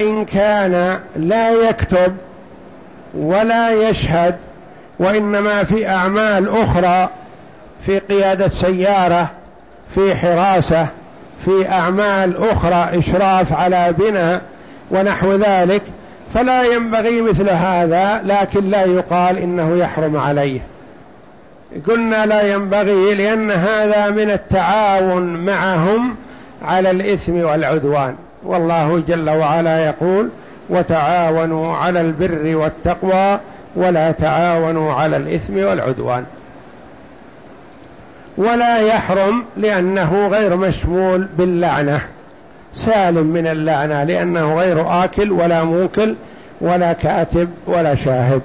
إن كان لا يكتب ولا يشهد وإنما في أعمال أخرى في قيادة سيارة في حراسة في أعمال أخرى إشراف على بناء ونحو ذلك فلا ينبغي مثل هذا لكن لا يقال إنه يحرم عليه. قلنا لا ينبغي لأن هذا من التعاون معهم على الإثم والعدوان. والله جل وعلا يقول وتعاونوا على البر والتقوى ولا تعاونوا على الإثم والعدوان. ولا يحرم لأنه غير مشمول باللعنة سالم من اللعنة لأنه غير آكل ولا موكل ولا كاتب ولا شاهد.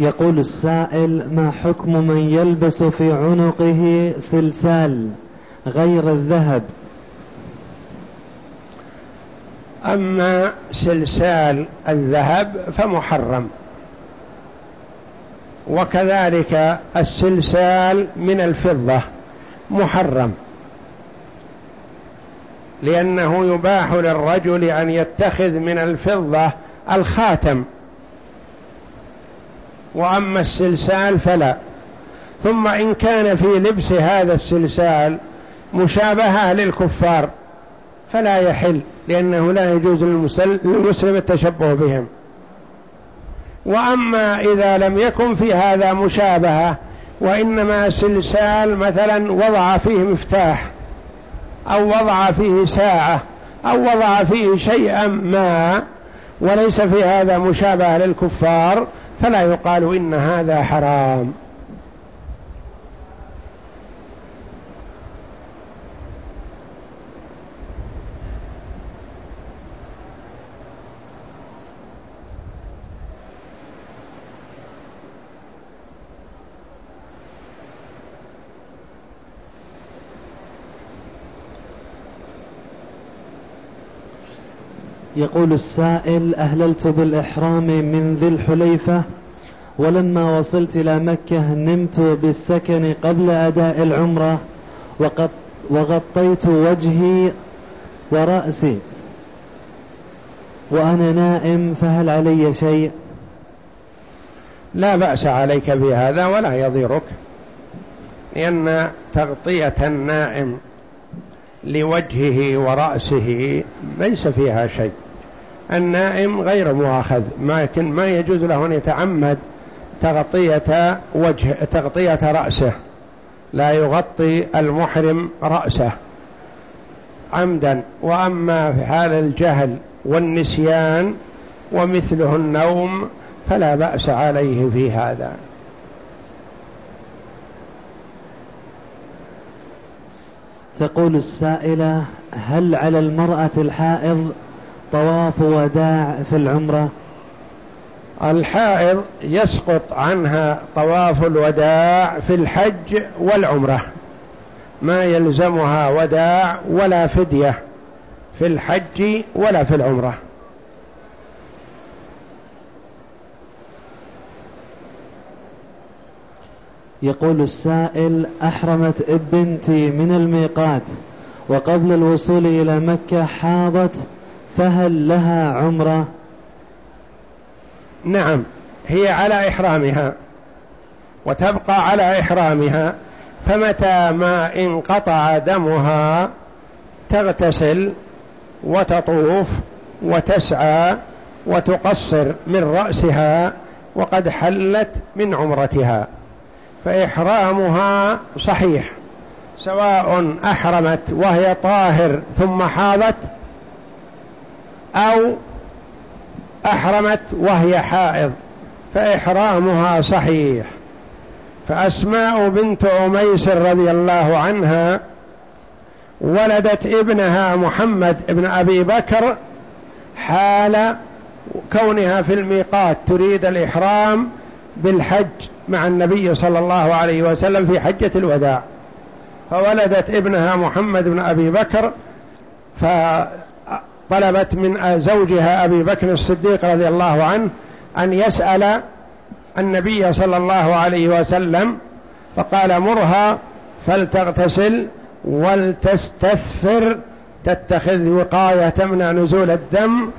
يقول السائل ما حكم من يلبس في عنقه سلسال غير الذهب؟ أما سلسال الذهب فمحرم. وكذلك السلسال من الفضة محرم. لأنه يباح للرجل أن يتخذ من الفضة الخاتم. وأما السلسال فلا. ثم إن كان في لبس هذا السلسال مشابهة للكفار فلا يحل لأنه لا يجوز للمسلم التشبه بهم. وأما إذا لم يكن في هذا مشابهة وإنما سلسال مثلا وضع فيه مفتاح أو وضع فيه ساعة أو وضع فيه شيئا ما وليس في هذا مشابهة للكفار فلا يقال إن هذا حرام. يقول السائل أهللت بالإحرام من ذي الحليفة ولما وصلت إلى مكة نمت بالسكن قبل أداء العمرة وغطيت وجهي ورأسي. وأنا نائم فهل علي شيء؟ لا بأس عليك بهذا ولا يضيرك لأن تغطية النائم لوجهه ورأسه ليس فيها شيء. النائم غير مؤاخذ لكن ما يجوز له أن يتعمد تغطية وجه تغطية رأسه. لا يغطي المحرم رأسه. عمدا وأما في حال الجهل والنسيان ومثله النوم فلا بأس عليه في هذا. تقول السائلة هل على المرأة الحائض طواف وداع في العمرة. الحائض يسقط عنها طواف الوداع في الحج والعمرة. ما يلزمها وداع ولا فدية في الحج ولا في العمرة. يقول السائل أحرمت ابنتي من الميقات وقبل الوصول إلى مكة حاضت فهل لها عمرة؟ نعم هي على إحرامها وتبقى على إحرامها فمتى ما انقطع دمها تغتسل وتطوف وتسعى وتقصر من رأسها وقد حلت من عمرتها. فإحرامها صحيح سواء أحرمت وهي طاهر ثم حاضت أو أحرمت وهي حائض فإحرامها صحيح. فأسماء بنت أميس رضي الله عنها ولدت ابنها محمد ابن أبي بكر حال كونها في الميقات تريد الإحرام بالحج مع النبي صلى الله عليه وسلم في حجة الوداع. فولدت ابنها محمد بن أبي بكر فطلبت من زوجها أبي بكر الصديق رضي الله عنه أن يسأل النبي صلى الله عليه وسلم فقال مرها فلتغتسل ولتستثفر تتخذ وقاية تمنع نزول الدم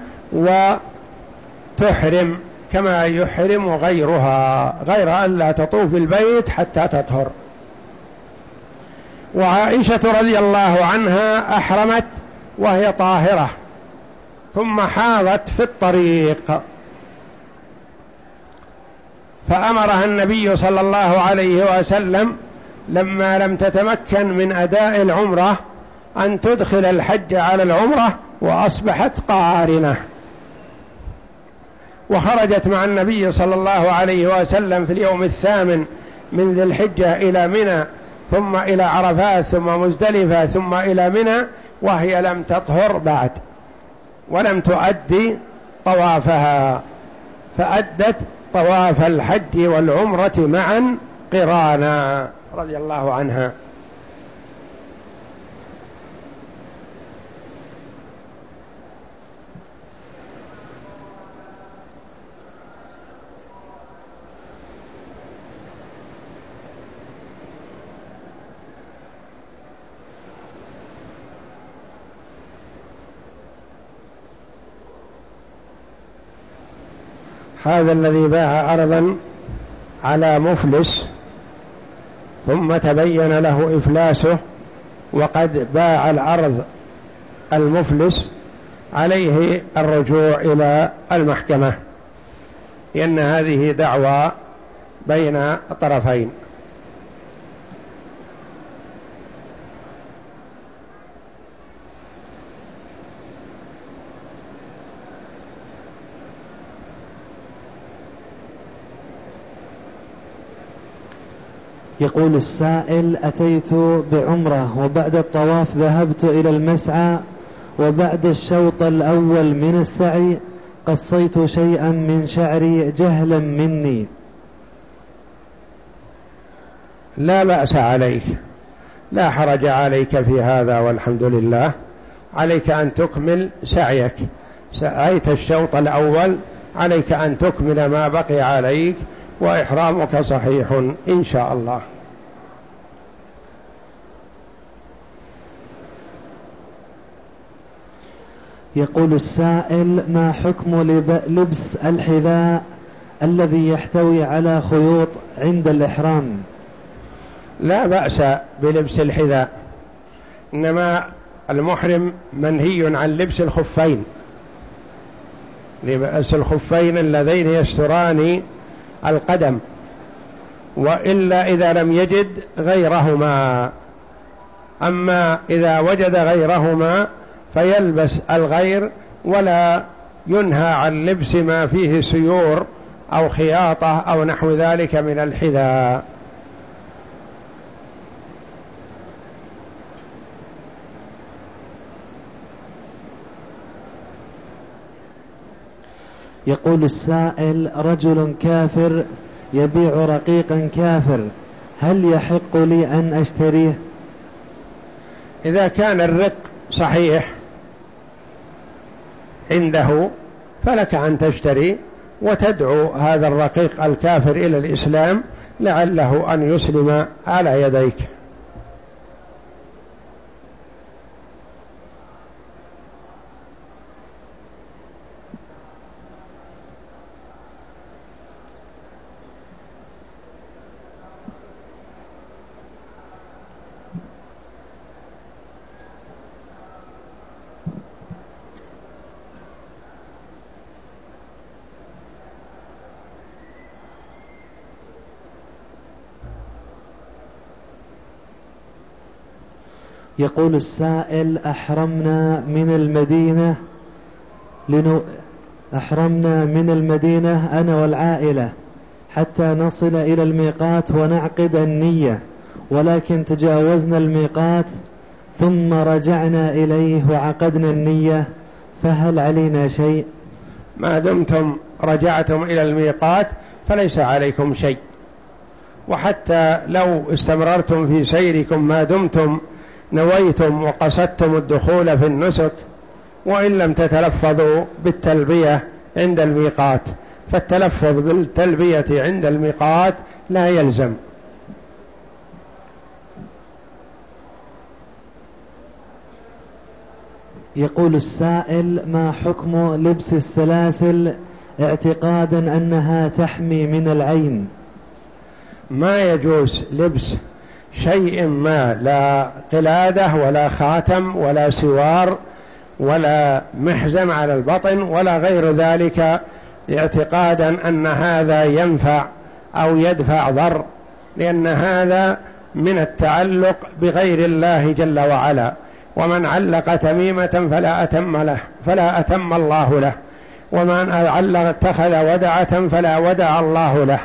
وتحرم كما يحرم غيرها غير أن لا تطوف البيت حتى تطهر. وعائشة رضي الله عنها أحرمت وهي طاهرة. ثم حاضت في الطريق. فأمرها النبي صلى الله عليه وسلم لما لم تتمكن من أداء العمرة أن تدخل الحج على العمرة وأصبحت قارنة. وخرجت مع النبي صلى الله عليه وسلم في اليوم الثامن من ذي الحجة إلى منى ثم إلى عرفات ثم مزدلفة ثم إلى منى وهي لم تطهر بعد. ولم تؤدي طوافها فأدت طواف الحج والعمرة معا قرانا رضي الله عنها. هذا الذي باع أرضا على مفلس ثم تبين له إفلاسه وقد باع الأرض المفلس عليه الرجوع إلى المحكمة. لأن هذه دعوى بين الطرفين يقول السائل أتيت بعمرة وبعد الطواف ذهبت إلى المسعى وبعد الشوط الأول من السعي قصيت شيئا من شعري جهلا مني. لا بأس عليك لا حرج عليك في هذا والحمد لله. عليك أن تكمل سعيك. سعيت الشوط الأول عليك أن تكمل ما بقي عليك. وإحرامك صحيح إن شاء الله. يقول السائل ما حكم لبس الحذاء الذي يحتوي على خيوط عند الإحرام؟ لا بأس بلبس الحذاء إنما المحرم منهي عن لبس الخفين. لبس الخفين اللذين يستران القدم وإلا إذا لم يجد غيرهما. أما إذا وجد غيرهما فيلبس الغير ولا ينهى عن لبس ما فيه سيور أو خياطة أو نحو ذلك من الحذاء. يقول السائل رجل كافر يبيع رقيقا كافر هل يحق لي أن أشتريه؟ إذا كان الرق صحيح عنده فلك أن تشتري وتدعو هذا الرقيق الكافر إلى الإسلام لعله أن يسلم على يديك. يقول السائل أحرمنا من المدينة لنو أحرمنا من المدينة أنا والعائلة حتى نصل إلى الميقات ونعقد النية ولكن تجاوزنا الميقات ثم رجعنا إليه وعقدنا النية فهل علينا شيء؟ ما دمتم رجعتم إلى الميقات فليس عليكم شيء. وحتى لو استمررتم في سيركم ما دمتم نويتم وقصدتم الدخول في النسك وإن لم تتلفظوا بالتلبية عند الميقات. فالتلفظ بالتلبية عند الميقات لا يلزم. يقول السائل ما حكم لبس السلاسل اعتقادا أنها تحمي من العين؟ ما يجوز لبس شيء ما لا قلادة ولا خاتم ولا سوار ولا محزم على البطن ولا غير ذلك اعتقادا أن هذا ينفع أو يدفع ضر لأن هذا من التعلق بغير الله جل وعلا. ومن علق تميمة فلا أتم له فلا أتم الله له. ومن علق اتخذ ودعة فلا ودع الله له.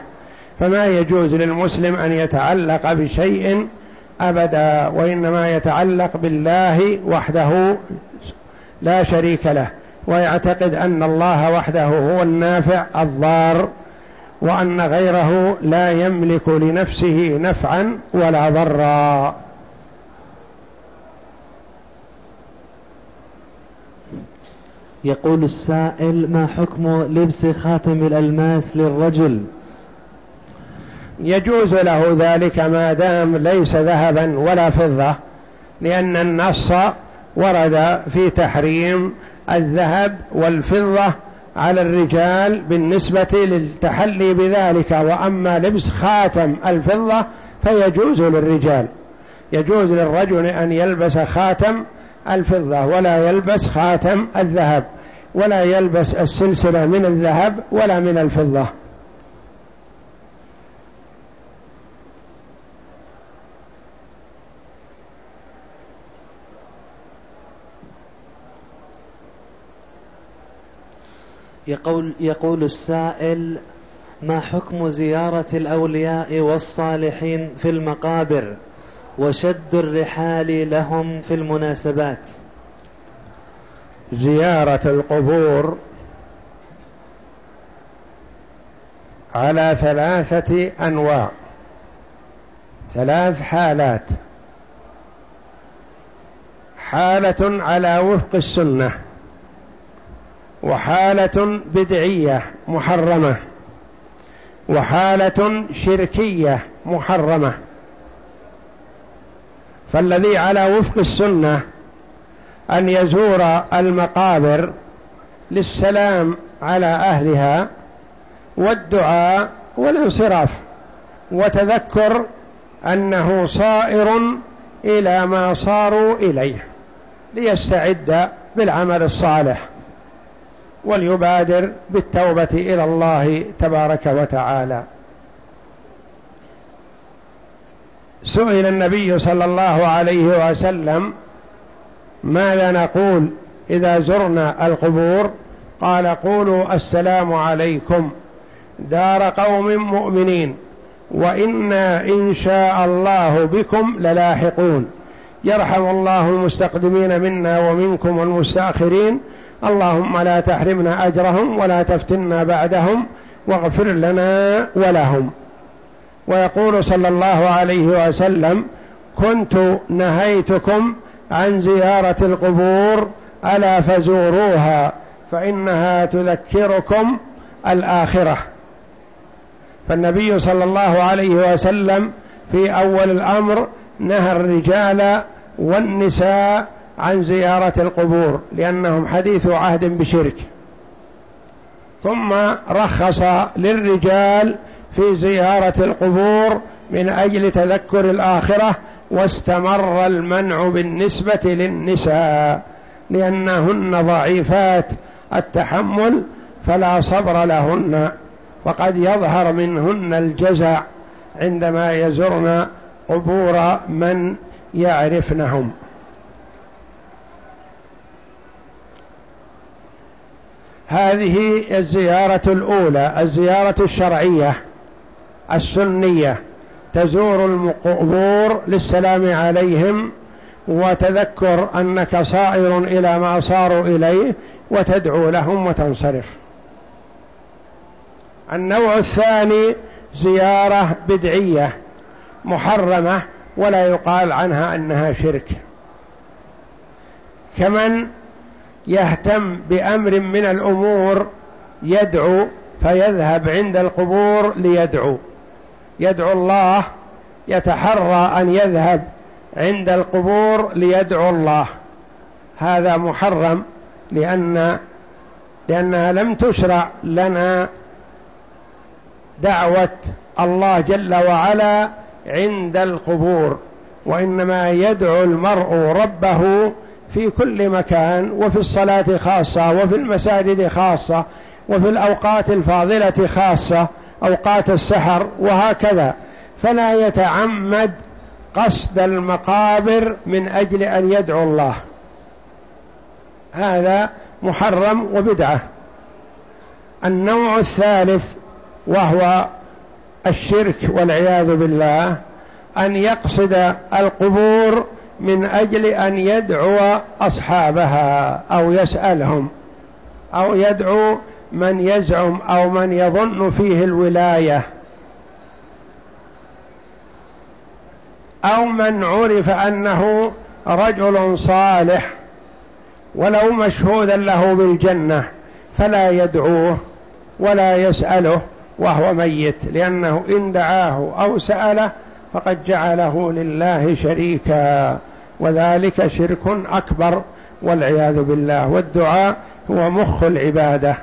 فما يجوز للمسلم أن يتعلق بشيء أبدا وإنما يتعلق بالله وحده لا شريك له ويعتقد أن الله وحده هو النافع الضار وأن غيره لا يملك لنفسه نفعا ولا ضرا. يقول السائل ما حكم لبس خاتم الألماس للرجل؟ يجوز له ذلك ما دام ليس ذهبا ولا فضة لأن النص ورد في تحريم الذهب والفضة على الرجال بالنسبة للتحلي بذلك وأما لبس خاتم الفضة فيجوز للرجال. يجوز للرجل أن يلبس خاتم الفضة ولا يلبس خاتم الذهب ولا يلبس السلسلة من الذهب ولا من الفضة. يقول, يقول السائل ما حكم زيارة الأولياء والصالحين في المقابر وشد الرحال لهم في المناسبات؟ زيارة القبور على ثلاثة أنواع ثلاث حالات. حالة على وفق السنة. وحالة بدعية محرمة. وحالة شركية محرمة. فالذي على وفق السنة أن يزور المقابر للسلام على أهلها والدعاء والانصراف وتذكر أنه صائر إلى ما صاروا إليه ليستعد بالعمل الصالح. وليبادر بالتوبة إلى الله تبارك وتعالى. سئل النبي صلى الله عليه وسلم ماذا نقول إذا زرنا القبور؟ قال قولوا السلام عليكم. دار قوم مؤمنين وإنا إن شاء الله بكم للاحقون. يرحم الله المستقدمين منا ومنكم والمستأخرين اللهم لا تحرمنا أجرهم ولا تفتنا بعدهم واغفر لنا ولهم. ويقول صلى الله عليه وسلم كنت نهيتكم عن زيارة القبور ألا فزوروها فإنها تذكركم الآخرة. فالنبي صلى الله عليه وسلم في أول الأمر نهى الرجال والنساء عن زيارة القبور لأنهم حديث عهد بشرك. ثم رخص للرجال في زيارة القبور من أجل تذكر الآخرة واستمر المنع بالنسبة للنساء لأنهن ضعيفات التحمل فلا صبر لهن وقد يظهر منهن الجزع عندما يزرن قبور من يعرفنهم. هذه الزيارة الأولى الزيارة الشرعية السنية. تزور القبور للسلام عليهم وتذكر أنك صائر إلى ما صاروا إليه وتدعو لهم وتنصرف. النوع الثاني زيارة بدعية محرمة ولا يقال عنها أنها شرك. كمن يهتم بأمر من الأمور يدعو فيذهب عند القبور ليدعو. يدعو الله يتحرى أن يذهب عند القبور ليدعو الله. هذا محرم لأن لأنها لم تشرع لنا دعوة الله جل وعلا عند القبور وإنما يدعو المرء ربه في كل مكان وفي الصلاة خاصة وفي المساجد خاصة وفي الأوقات الفاضلة خاصة أوقات السحر وهكذا. فلا يتعمد قصد المقابر من أجل أن يدعو الله. هذا محرم وبدعة. النوع الثالث وهو الشرك والعياذ بالله أن يقصد القبور من أجل أن يدعو أصحابها أو يسألهم أو يدعو من يزعم أو من يظن فيه الولاية أو من عرف أنه رجل صالح ولو مشهودا له بالجنة فلا يدعوه ولا يسأله وهو ميت لأنه إن دعاه أو سأله فقد جعله لله شريكا وذلك شرك أكبر والعياذ بالله. والدعاء هو مخ العبادة.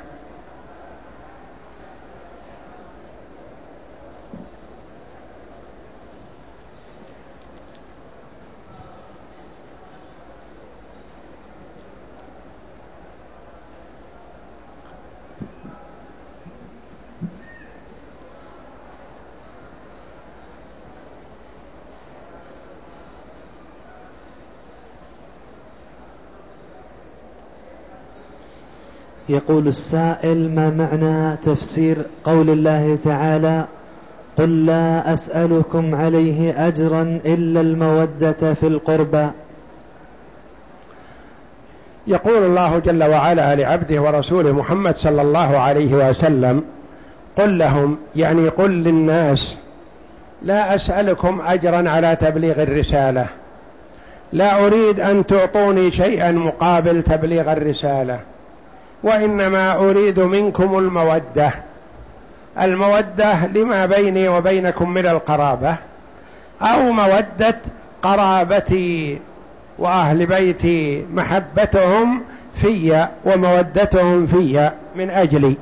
يقول السائل ما معنى تفسير قول الله تعالى قل لا أسألكم عليه أجرا إلا المودة في القربى. يقول الله جل وعلا لعبده ورسوله محمد صلى الله عليه وسلم قل لهم يعني قل للناس لا أسألكم أجرا على تبليغ الرسالة. لا أريد أن تعطوني شيئا مقابل تبليغ الرسالة. وإنما أريد منكم المودة. المودة لما بيني وبينكم من القرابة أو مودة قرابتي وأهل بيتي محبتهم في ومودتهم في من أجلي.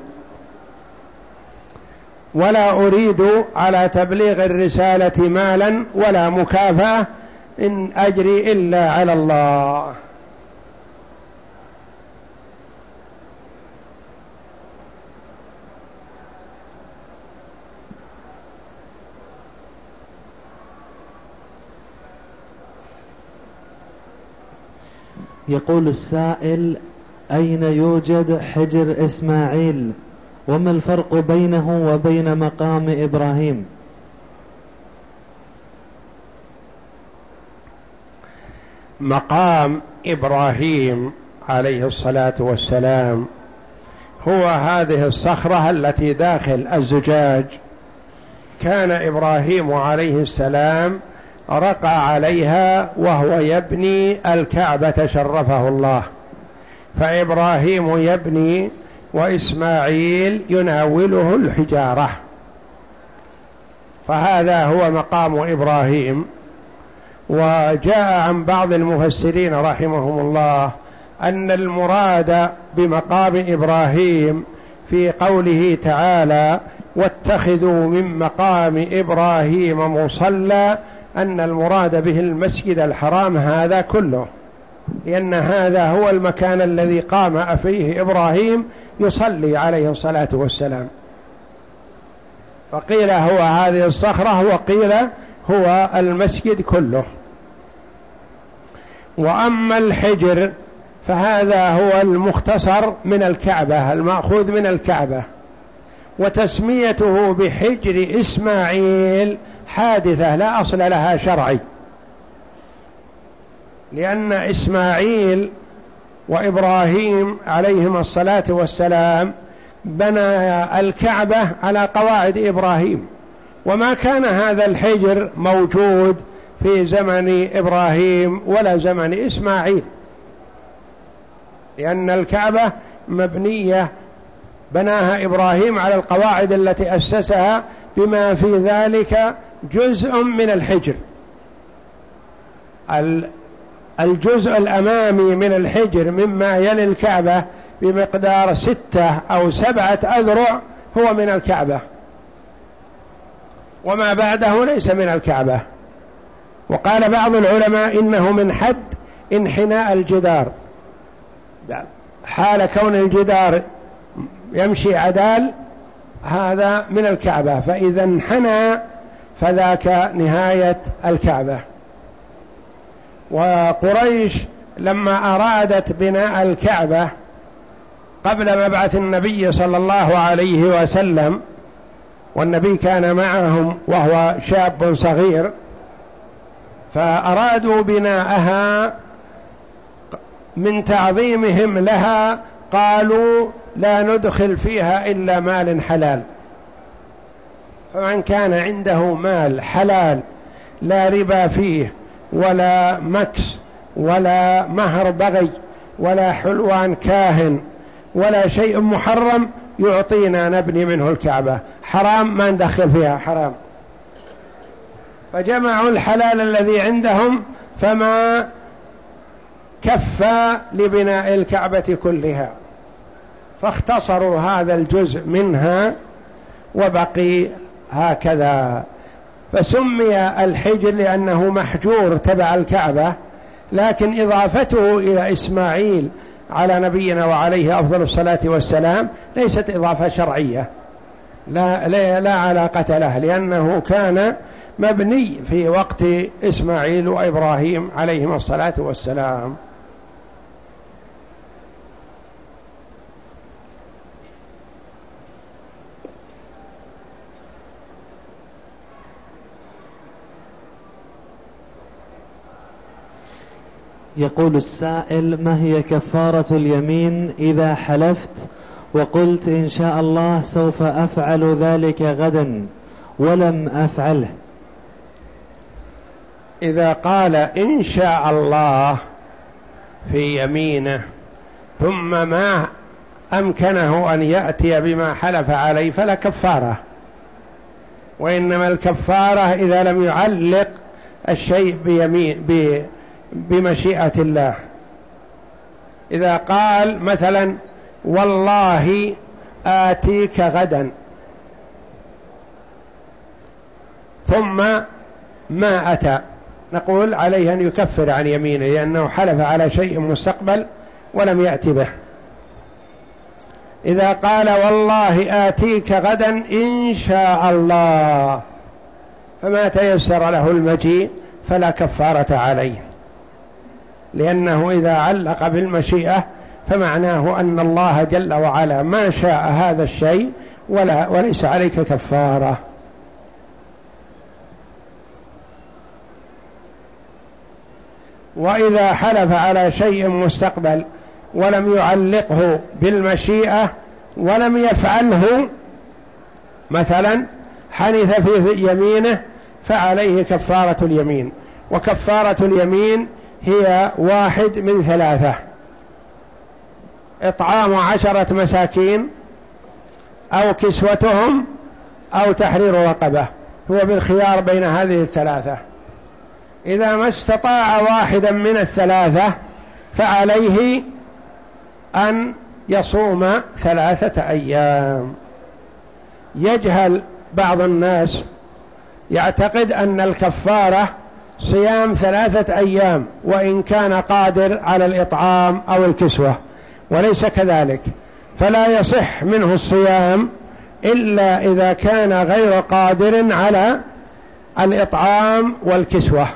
ولا أريد على تبليغ الرسالة مالا ولا مكافأة إن أجري إلا على الله. يقول السائل أين يوجد حجر إسماعيل؟ وما الفرق بينه وبين مقام إبراهيم؟ مقام إبراهيم عليه الصلاة والسلام هو هذه الصخرة التي داخل الزجاج. كان إبراهيم عليه السلام رقى عليها وهو يبني الكعبة شرفه الله. فإبراهيم يبني وإسماعيل يناوله الحجارة. فهذا هو مقام إبراهيم. وجاء عن بعض المفسرين رحمهم الله أن المراد بمقام إبراهيم في قوله تعالى واتخذوا من مقام إبراهيم مصلى أن المراد به المسجد الحرام هذا كله لأن هذا هو المكان الذي قام فيه إبراهيم يصلي عليه الصلاة والسلام. فقيل هو هذه الصخرة وقيل هو المسجد كله. وأما الحجر فهذا هو المختصر من الكعبة المأخوذ من الكعبة. وتسميته بحجر إسماعيل حادثة لا أصل لها شرعي. لأن إسماعيل وإبراهيم عليهما الصلاة والسلام بنى الكعبة على قواعد إبراهيم. وما كان هذا الحجر موجود في زمن إبراهيم ولا زمن إسماعيل. لأن الكعبة مبنية بناها إبراهيم على القواعد التي أسسها بما في ذلك جزء من الحجر. الجزء الأمامي من الحجر مما يلي الكعبة بمقدار ستة أو سبعة أذرع هو من الكعبة. وما بعده ليس من الكعبة. وقال بعض العلماء إنه من حد انحناء الجدار. حال كون الجدار يمشي عدال هذا من الكعبة. فإذا انحنى فذاك نهاية الكعبة. وقريش لما أرادت بناء الكعبة قبل مبعث النبي صلى الله عليه وسلم والنبي كان معهم وهو شاب صغير فأرادوا بناءها من تعظيمهم لها قالوا لا ندخل فيها إلا مال حلال. فمن كان عنده مال حلال لا ربا فيه ولا مكس ولا مهر بغي ولا حلوان كاهن ولا شيء محرم يعطينا نبني منه الكعبة. حرام ما ندخل فيها حرام. فجمعوا الحلال الذي عندهم فما كفى لبناء الكعبة كلها. فاختصروا هذا الجزء منها وبقي هكذا. فسمي الحجر لأنه محجور تبع الكعبة لكن إضافته إلى إسماعيل على نبينا وعليه أفضل الصلاة والسلام ليست إضافة شرعية لا, لا, لا علاقة له لأنه كان مبني في وقت إسماعيل وإبراهيم عليهما الصلاة والسلام. يقول السائل ما هي كفارة اليمين إذا حلفت؟ وقلت إن شاء الله سوف أفعل ذلك غدا ولم أفعله. إذا قال إن شاء الله في يمينه ثم ما أمكنه أن يأتي بما حلف عليه فلا كفارة. وإنما الكفارة إذا لم يعلق الشيء بيمين بمشيئة الله. إذا قال مثلا والله آتيك غدا. ثم ما أتى. نقول عليه أن يكفر عن يمينه لأنه حلف على شيء مستقبل ولم يأتي به. إذا قال والله آتيك غدا إن شاء الله فما تيسر له المجيء فلا كفارة عليه. لأنه إذا علق بالمشيئة فمعناه أن الله جل وعلا ما شاء هذا الشيء ولا وليس عليك كفارة. وإذا حلف على شيء مستقبل ولم يعلقه بالمشيئة ولم يفعله مثلا حنث في يمينه فعليه كفارة اليمين. وكفارة اليمين هي واحد من ثلاثة. إطعام عشرة مساكين أو كسوتهم أو تحرير رقبة. هو بالخيار بين هذه الثلاثة. إذا ما استطاع واحدا من الثلاثة فعليه أن يصوم ثلاثة أيام. يجهل بعض الناس يعتقد أن الكفارة صيام ثلاثة أيام وإن كان قادر على الإطعام أو الكسوة وليس كذلك. فلا يصح منه الصيام إلا إذا كان غير قادر على الإطعام والكسوة.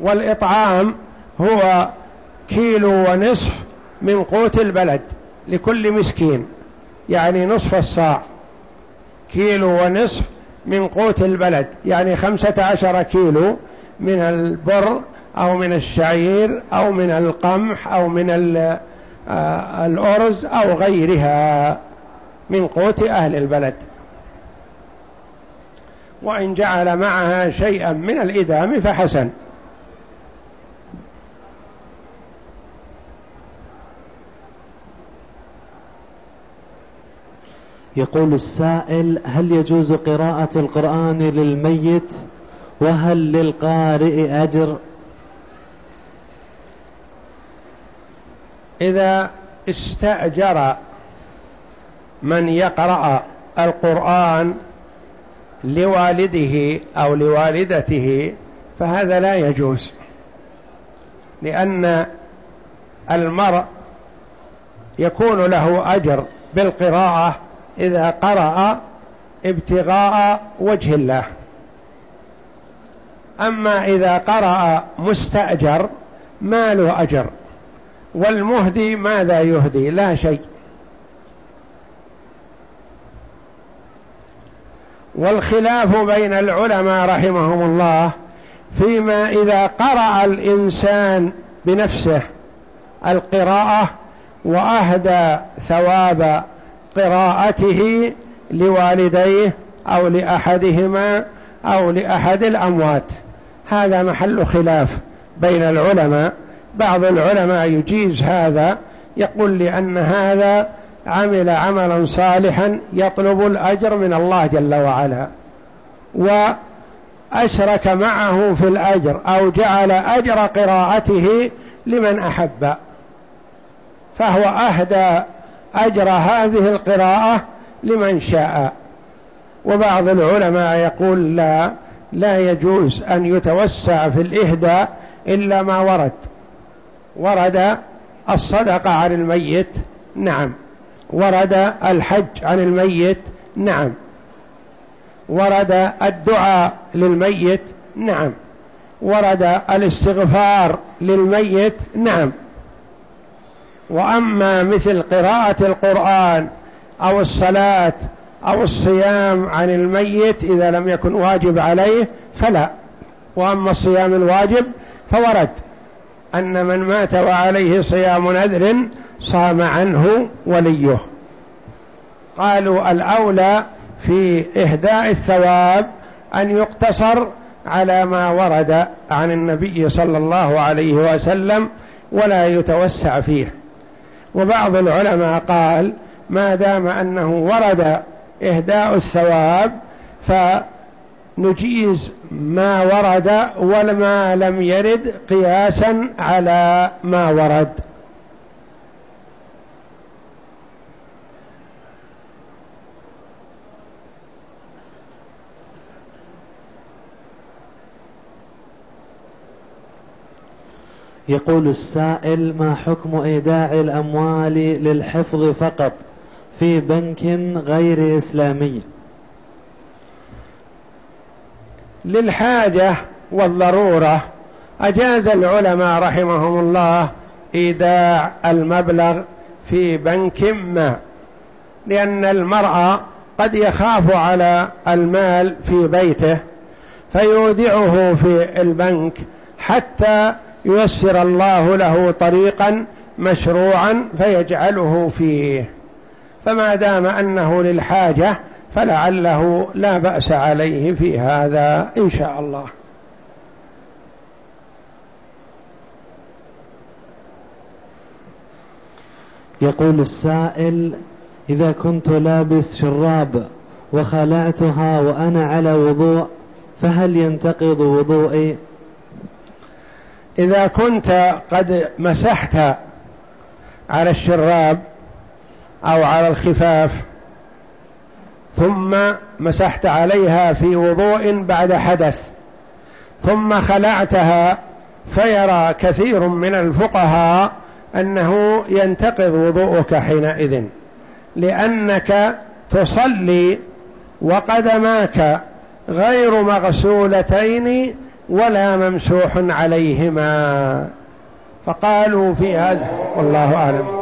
والإطعام هو كيلو ونصف من قوت البلد لكل مسكين يعني نصف الصاع. كيلو ونصف من قوت البلد يعني خمسة عشر كيلو من البر أو من الشعير أو من القمح أو من الأرز أو غيرها من قوت أهل البلد. وإن جعل معها شيئا من الإدام فحسن. يقول السائل هل يجوز قراءة القرآن للميت وهل للقارئ أجر؟ إذا استأجر من يقرأ القرآن لوالده أو لوالدته فهذا لا يجوز لأن المرء يكون له أجر بالقراءة إذا قرأ ابتغاء وجه الله. أما إذا قرأ مستأجر ما له أجر والمهدي ماذا يهدي؟ لا شيء. والخلاف بين العلماء رحمهم الله فيما إذا قرأ الإنسان بنفسه القراءة وأهدى ثواب قراءته لوالديه أو لأحدهما أو لأحد الأموات. هذا محل خلاف بين العلماء. بعض العلماء يجيز هذا يقول لأن هذا عمل عملا صالحا يطلب الأجر من الله جل وعلا وأشرك معه في الأجر أو جعل أجر قراءته لمن أحب. فهو أهدى أجر هذه القراءة لمن شاء. وبعض العلماء يقول لا لا يجوز أن يتوسع في الإهداء إلا ما ورد. ورد الصدقة عن الميت نعم. ورد الحج عن الميت نعم. ورد الدعاء للميت نعم. ورد الاستغفار للميت نعم. وأما مثل قراءة القرآن أو الصلاة أو الصيام عن الميت إذا لم يكن واجب عليه فلا. وأما الصيام الواجب فورد أن من مات وعليه صيام نذر صام عنه وليه. قالوا الأولى في إهداء الثواب أن يقتصر على ما ورد عن النبي صلى الله عليه وسلم ولا يتوسع فيه. وبعض العلماء قال ما دام أنه ورد إهداء الثواب فنجيز ما ورد وما لم يرد قياسا على ما ورد. يقول السائل ما حكم إيداع الأموال للحفظ فقط؟ في بنك غير إسلامي. للحاجة والضرورة أجاز العلماء رحمهم الله إيداع المبلغ في بنك ما لأن المرأة قد يخاف على المال في بيته فيودعه في البنك حتى ييسر الله له طريقا مشروعا فيجعله فيه. فما دام أنه للحاجة فلعله لا بأس عليه في هذا إن شاء الله. يقول السائل إذا كنت لابس شراب وخلعتها وأنا على وضوء فهل ينتقض وضوئي؟ إذا كنت قد مسحت على الشراب أو على الخفاف. ثم مسحت عليها في وضوء بعد حدث. ثم خلعتها فيرى كثير من الفقهاء أنه ينتقض وضوءك حينئذ لأنك تصلي وقدماك غير مغسولتين ولا ممسوح عليهما. فقالوا في هذا والله أعلم.